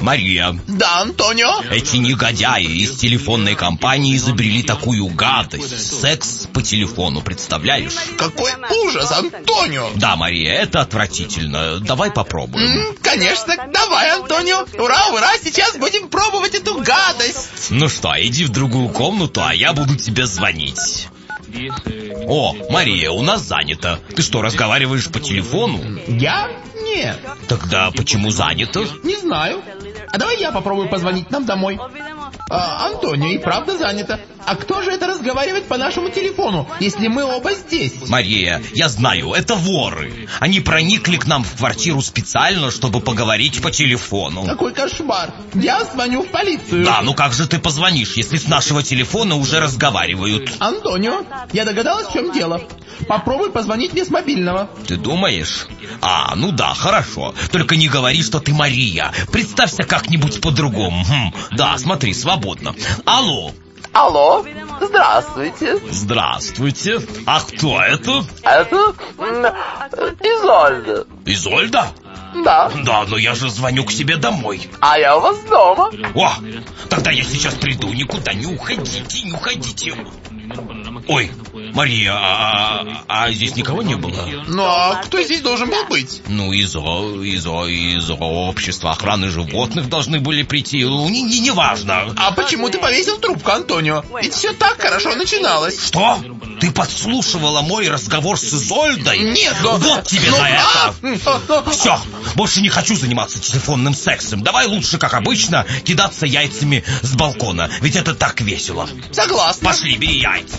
Мария, Да, Антонио? эти негодяи из телефонной компании изобрели такую гадость. Секс по телефону, представляешь? Какой ужас, Антонио! Да, Мария, это отвратительно. Давай попробуем. М, Конечно, давай, Антонио. Ура, ура, сейчас будем пробовать эту гадость. Ну что, иди в другую комнату, а я буду тебе звонить. О, Мария, у нас занято. Ты что, разговариваешь по телефону? Я? Нет, Тогда почему занято? не знаю. А давай я попробую позвонить нам домой. А, Антонио, и правда занято. А кто же это разговаривает по нашему телефону, если мы оба здесь? Мария, я знаю, это воры. Они проникли к нам в квартиру специально, чтобы поговорить по телефону. Какой кошмар. Я звоню в полицию. Да, ну как же ты позвонишь, если с нашего телефона уже разговаривают? Антонио, я догадалась, в чем дело. Попробуй позвонить мне с мобильного. Ты думаешь? А, ну да, хорошо. Только не говори, что ты Мария. Представься как-нибудь по-другому. Хм, да, смотри, свободно. Алло. Алло, здравствуйте. Здравствуйте. А кто это? Это Изольда. Изольда? Да, Да, но я же звоню к себе домой. а я у вас дома. О, тогда я сейчас приду, никуда не уходите, не уходите. Ой, Мария, а, а- а здесь никого не было? Ну а кто здесь должен был быть? Ну, из, о- из, о- из общества охраны животных должны были прийти. Ну, не, не, неважно. А почему ты повесил трубку, Антонио? Ведь все так хорошо начиналось. Что? Ты подслушивала мой разговор с Изольдой? Нет, но... Вот тебе но- за это! а! Все, больше не хочу заниматься телефонным сексом. Давай лучше, как обычно, кидаться яйцами с балкона. Ведь это так весело. Согласна. Пошли, бери яйца.